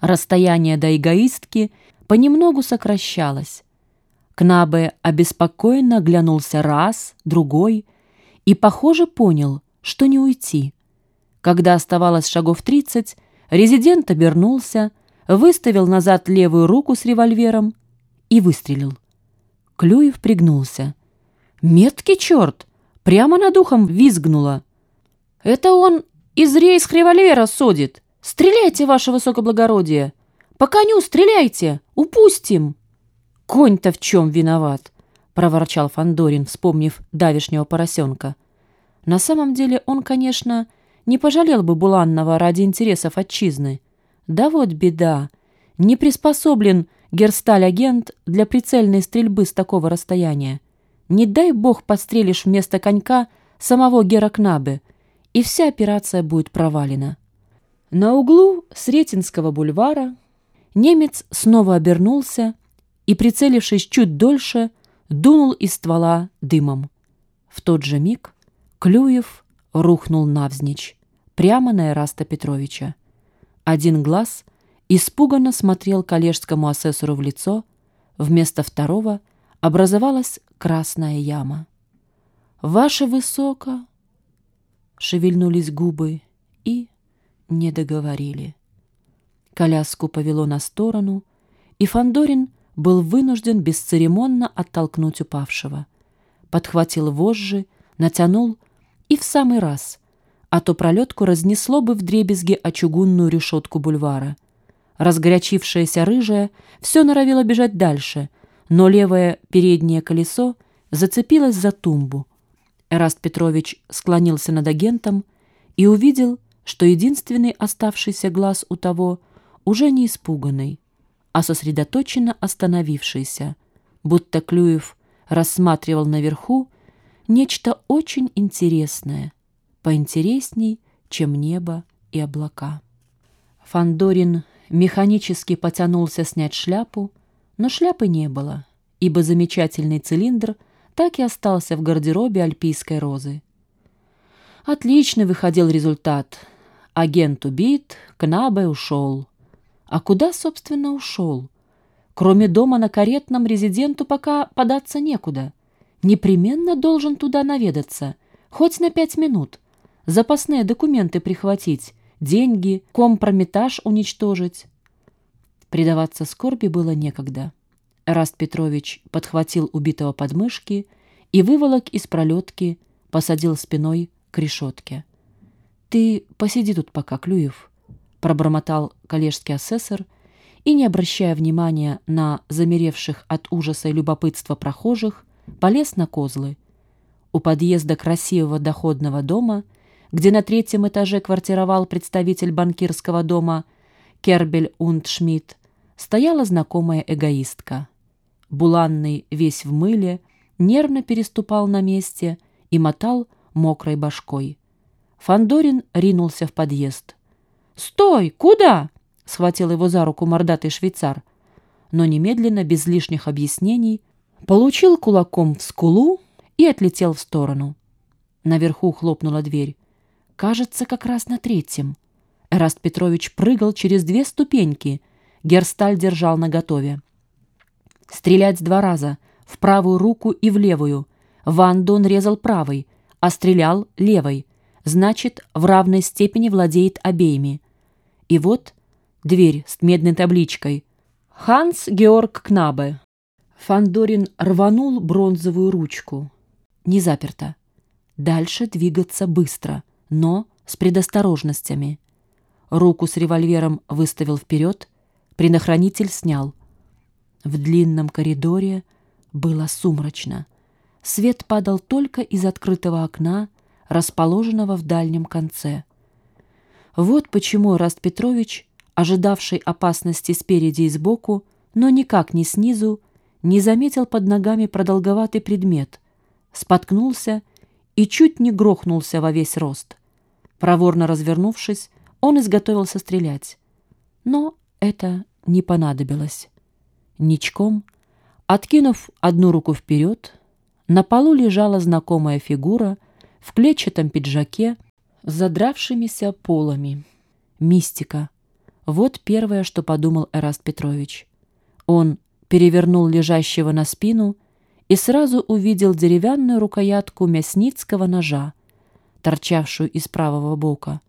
Расстояние до эгоистки понемногу сокращалось. Кнабе обеспокоенно оглянулся раз, другой и, похоже, понял, что не уйти. Когда оставалось шагов тридцать, резидент обернулся, выставил назад левую руку с револьвером и выстрелил. Клюев пригнулся. «Меткий черт!» Прямо над ухом визгнуло. «Это он из рейс револьвера судит! Стреляйте, ваше высокоблагородие! По коню стреляйте! Упустим!» «Конь-то в чем виноват?» — проворчал Фандорин, вспомнив давишнего поросенка. На самом деле он, конечно, не пожалел бы Буланного ради интересов отчизны. Да вот беда. Не приспособлен герсталь-агент для прицельной стрельбы с такого расстояния. Не дай бог подстрелишь вместо конька самого Геракнабе, и вся операция будет провалена. На углу Сретенского бульвара немец снова обернулся и, прицелившись чуть дольше, дунул из ствола дымом. В тот же миг Клюев рухнул навзничь, прямо на Эраста Петровича. Один глаз испуганно смотрел коллежскому асессору в лицо, вместо второго образовалась красная яма. «Ваше высоко!» Шевельнулись губы и не договорили. Коляску повело на сторону, и Фандорин был вынужден бесцеремонно оттолкнуть упавшего. Подхватил вожжи, натянул и в самый раз, а то пролетку разнесло бы в дребезги о чугунную решетку бульвара. Разгорячившаяся рыжая все норовила бежать дальше, но левое переднее колесо зацепилось за тумбу. Эраст Петрович склонился над агентом и увидел, что единственный оставшийся глаз у того уже не испуганный, а сосредоточенно остановившийся, будто Клюев рассматривал наверху нечто очень интересное, поинтересней, чем небо и облака. Фандорин механически потянулся снять шляпу, но шляпы не было, ибо замечательный цилиндр так и остался в гардеробе альпийской розы. Отличный выходил результат. Агент убит, Кнабе ушел. А куда, собственно, ушел? Кроме дома на каретном резиденту пока податься некуда. Непременно должен туда наведаться, хоть на пять минут. Запасные документы прихватить, деньги, компрометаж уничтожить. Предаваться скорби было некогда. Раст Петрович подхватил убитого подмышки и выволок из пролетки, посадил спиной к решетке. «Ты посиди тут пока, Клюев», — пробормотал коллежский асессор и, не обращая внимания на замеревших от ужаса и любопытства прохожих, полез на козлы. У подъезда красивого доходного дома, где на третьем этаже квартировал представитель банкирского дома Кербель und Шмидт, стояла знакомая эгоистка. Буланный весь в мыле, нервно переступал на месте и мотал мокрой башкой. Фандорин ринулся в подъезд. «Стой! Куда?» — схватил его за руку мордатый швейцар. Но немедленно, без лишних объяснений, получил кулаком в скулу и отлетел в сторону. Наверху хлопнула дверь. Кажется, как раз на третьем. Эраст Петрович прыгал через две ступеньки. Герсталь держал наготове. Стрелять два раза, в правую руку и в левую. Ван Дон резал правой, а стрелял левой. Значит, в равной степени владеет обеими. И вот дверь с медной табличкой. Ханс Георг Кнабе. Фандорин рванул бронзовую ручку. Не заперто. Дальше двигаться быстро, но с предосторожностями. Руку с револьвером выставил вперед, предохранитель снял. В длинном коридоре было сумрачно. Свет падал только из открытого окна, расположенного в дальнем конце. Вот почему Раст Петрович, ожидавший опасности спереди и сбоку, но никак не снизу, не заметил под ногами продолговатый предмет, споткнулся и чуть не грохнулся во весь рост. Проворно развернувшись, он изготовился стрелять. Но это не понадобилось. Ничком, откинув одну руку вперед, на полу лежала знакомая фигура в клетчатом пиджаке с задравшимися полами. Мистика. Вот первое, что подумал Эраст Петрович. Он перевернул лежащего на спину и сразу увидел деревянную рукоятку мясницкого ножа, торчавшую из правого бока.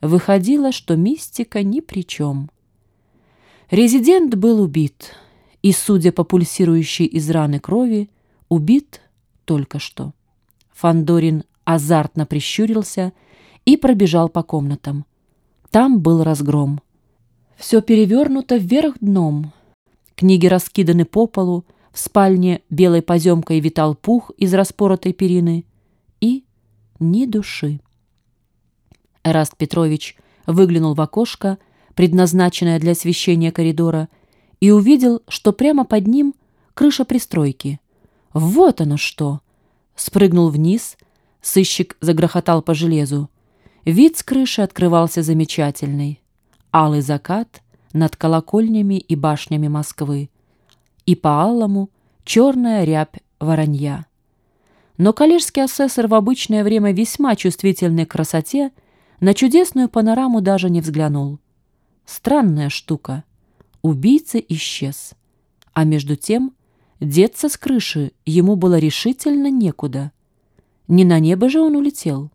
Выходило, что мистика ни при чем. Резидент был убит, и, судя по пульсирующей из раны крови, убит только что. Фандорин азартно прищурился и пробежал по комнатам. Там был разгром. Все перевернуто вверх дном. Книги раскиданы по полу, в спальне белой поземкой витал пух из распоротой перины. И ни души. Эраст Петрович выглянул в окошко, предназначенное для освещения коридора, и увидел, что прямо под ним крыша пристройки. Вот оно что! Спрыгнул вниз, сыщик загрохотал по железу. Вид с крыши открывался замечательный. Алый закат над колокольнями и башнями Москвы. И по алому черная рябь воронья. Но коллежский асессор в обычное время весьма чувствительный к красоте на чудесную панораму даже не взглянул. Странная штука. Убийца исчез. А между тем деться с крыши ему было решительно некуда. Не на небо же он улетел.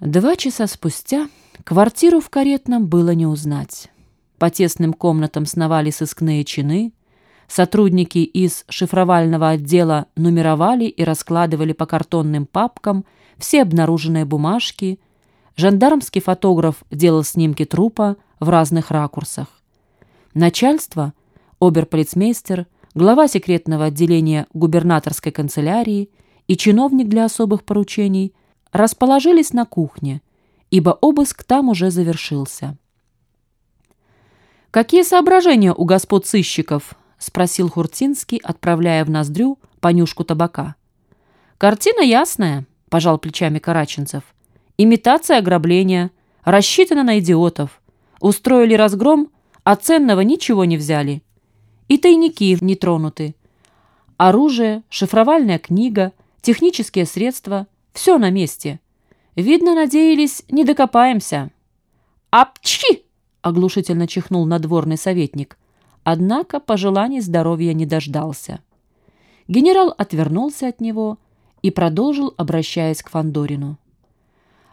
Два часа спустя квартиру в каретном было не узнать. По тесным комнатам сновали сыскные чины, сотрудники из шифровального отдела нумеровали и раскладывали по картонным папкам все обнаруженные бумажки, жандармский фотограф делал снимки трупа в разных ракурсах. Начальство, оберполицмейстер, глава секретного отделения губернаторской канцелярии и чиновник для особых поручений расположились на кухне, ибо обыск там уже завершился. «Какие соображения у господ сыщиков?» — спросил Хуртинский, отправляя в ноздрю понюшку табака. «Картина ясная», — пожал плечами Караченцев. «Имитация ограбления, рассчитана на идиотов. Устроили разгром, а ценного ничего не взяли. И тайники не тронуты. Оружие, шифровальная книга, технические средства — все на месте. Видно, надеялись, не докопаемся». «Апчхи!» оглушительно чихнул надворный советник. Однако пожеланий здоровья не дождался. Генерал отвернулся от него и продолжил, обращаясь к Фандорину.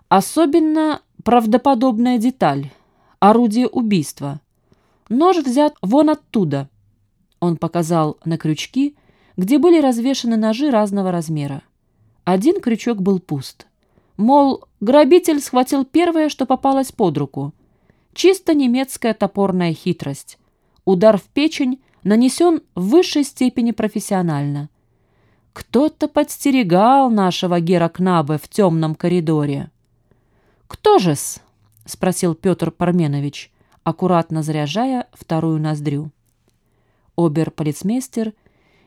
Особенно правдоподобная деталь — орудие убийства. Нож взят вон оттуда. Он показал на крючки, где были развешаны ножи разного размера. Один крючок был пуст. Мол, грабитель схватил первое, что попалось под руку — Чисто немецкая топорная хитрость. Удар в печень нанесен в высшей степени профессионально. Кто-то подстерегал нашего Гера Кнабе в темном коридоре. «Кто же-с?» — спросил Петр Парменович, аккуратно заряжая вторую ноздрю. Обер-полицмейстер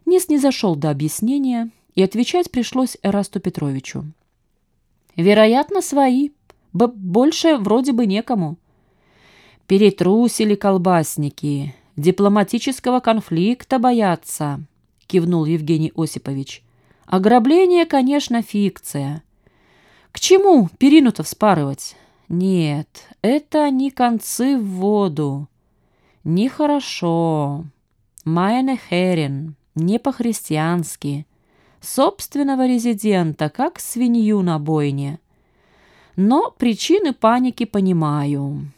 не снизошел до объяснения, и отвечать пришлось Эрасту Петровичу. «Вероятно, свои. Б больше вроде бы некому». «Перетрусили колбасники, дипломатического конфликта боятся», — кивнул Евгений Осипович. «Ограбление, конечно, фикция. К чему перину-то вспарывать? Нет, это не концы в воду. Нехорошо. Майне херен, не по-христиански. Собственного резидента, как свинью на бойне. Но причины паники понимаю».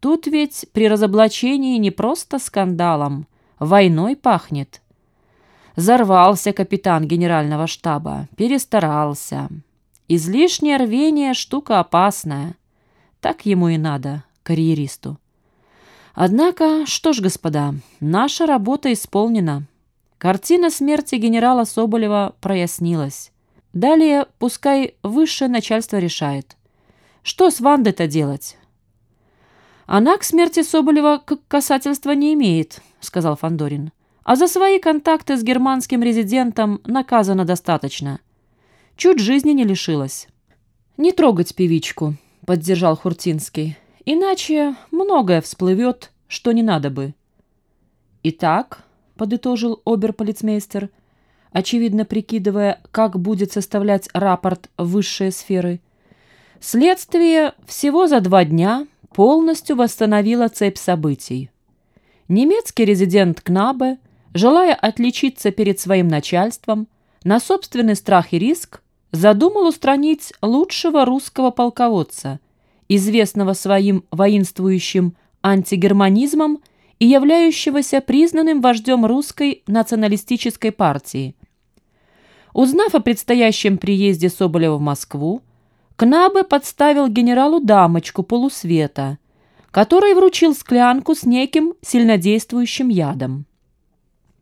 Тут ведь при разоблачении не просто скандалом, войной пахнет. Зарвался капитан генерального штаба, перестарался. Излишнее рвение — штука опасная. Так ему и надо, карьеристу. Однако, что ж, господа, наша работа исполнена. Картина смерти генерала Соболева прояснилась. Далее пускай высшее начальство решает. Что с Вандой-то делать? «Она к смерти Соболева касательства не имеет», — сказал Фандорин. «А за свои контакты с германским резидентом наказано достаточно. Чуть жизни не лишилась». «Не трогать певичку», — поддержал Хуртинский. «Иначе многое всплывет, что не надо бы». «Итак», — подытожил оберполицмейстер, очевидно прикидывая, как будет составлять рапорт высшие сферы, «следствие всего за два дня полностью восстановила цепь событий. Немецкий резидент Кнабе, желая отличиться перед своим начальством, на собственный страх и риск задумал устранить лучшего русского полководца, известного своим воинствующим антигерманизмом и являющегося признанным вождем русской националистической партии. Узнав о предстоящем приезде Соболева в Москву, Кнабе подставил генералу дамочку полусвета, который вручил склянку с неким сильнодействующим ядом.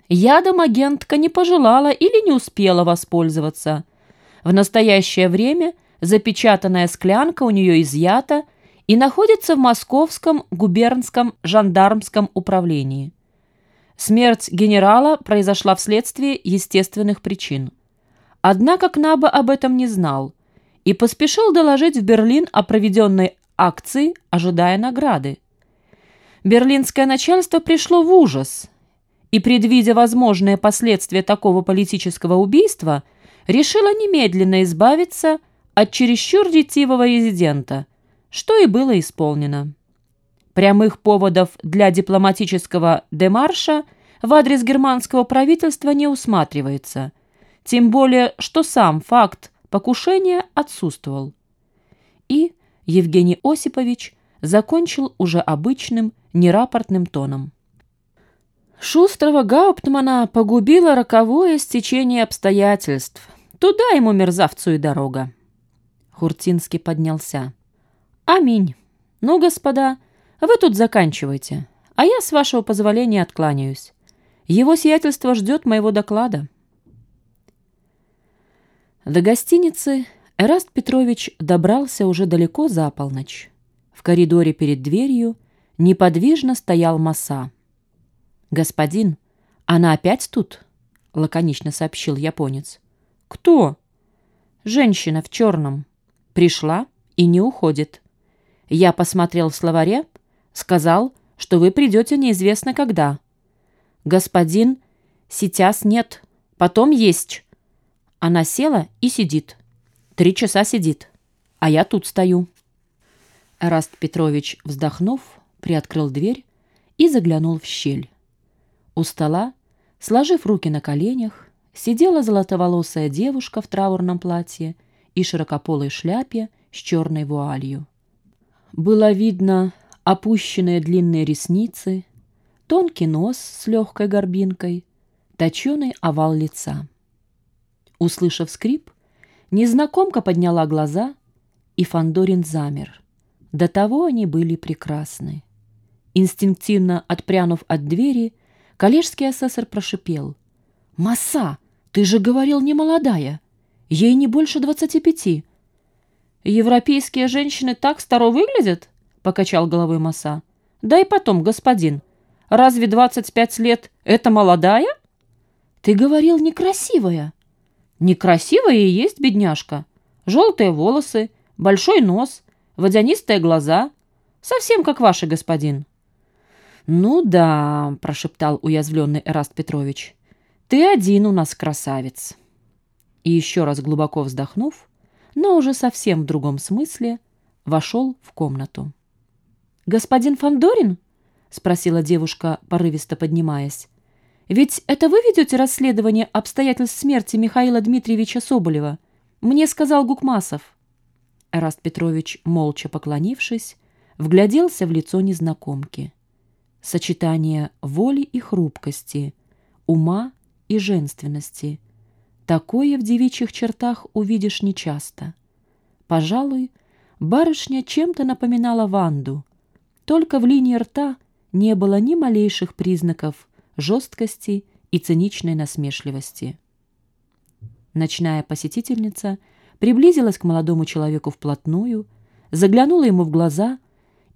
Ядом агентка не пожелала или не успела воспользоваться. В настоящее время запечатанная склянка у нее изъята и находится в Московском губернском жандармском управлении. Смерть генерала произошла вследствие естественных причин. Однако Кнаба об этом не знал и поспешил доложить в Берлин о проведенной акции, ожидая награды. Берлинское начальство пришло в ужас и, предвидя возможные последствия такого политического убийства, решило немедленно избавиться от чересчур ретивого резидента, что и было исполнено. Прямых поводов для дипломатического демарша в адрес германского правительства не усматривается, тем более, что сам факт покушения отсутствовал. И Евгений Осипович закончил уже обычным, нерапортным тоном. Шустрого Гауптмана погубило роковое стечение обстоятельств. Туда ему, мерзавцу, и дорога. Хуртинский поднялся. «Аминь. Ну, господа, вы тут заканчивайте, а я, с вашего позволения, откланяюсь. Его сиятельство ждет моего доклада». До гостиницы Эраст Петрович добрался уже далеко за полночь. В коридоре перед дверью неподвижно стоял Маса. «Господин, она опять тут?» — лаконично сообщил японец. «Кто?» «Женщина в черном. Пришла и не уходит. Я посмотрел в словаре, сказал, что вы придете неизвестно когда. Господин, сейчас нет, потом есть». Она села и сидит. Три часа сидит, а я тут стою. Раст Петрович, вздохнув, приоткрыл дверь и заглянул в щель. У стола, сложив руки на коленях, сидела золотоволосая девушка в траурном платье и широкополой шляпе с черной вуалью. Было видно опущенные длинные ресницы, тонкий нос с легкой горбинкой, точеный овал лица. Услышав скрип, незнакомка подняла глаза, и Фандорин замер. До того они были прекрасны. Инстинктивно отпрянув от двери, Коллежский асессор прошипел. «Маса, ты же говорил, не молодая. Ей не больше двадцати пяти». «Европейские женщины так старо выглядят?» — покачал головой Маса. «Да и потом, господин, разве двадцать пять лет — это молодая?» «Ты говорил, некрасивая». «Некрасивая и есть бедняжка. Желтые волосы, большой нос, водянистые глаза. Совсем как ваши, господин». «Ну да», — прошептал уязвленный Эраст Петрович, — «ты один у нас красавец». И еще раз глубоко вздохнув, но уже совсем в другом смысле, вошел в комнату. «Господин Фандорин?» — спросила девушка, порывисто поднимаясь. «Ведь это вы ведете расследование обстоятельств смерти Михаила Дмитриевича Соболева? Мне сказал Гукмасов». Эраст Петрович, молча поклонившись, вгляделся в лицо незнакомки сочетание воли и хрупкости, ума и женственности. Такое в девичьих чертах увидишь нечасто. Пожалуй, барышня чем-то напоминала Ванду, только в линии рта не было ни малейших признаков жесткости и циничной насмешливости. Ночная посетительница приблизилась к молодому человеку вплотную, заглянула ему в глаза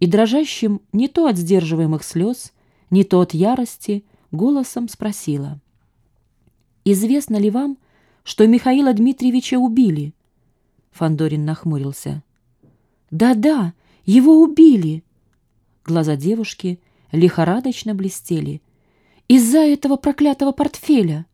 и дрожащим не то от сдерживаемых слез, не то от ярости голосом спросила. «Известно ли вам, что Михаила Дмитриевича убили?» Фандорин нахмурился. «Да-да, его убили!» Глаза девушки лихорадочно блестели. «Из-за этого проклятого портфеля!»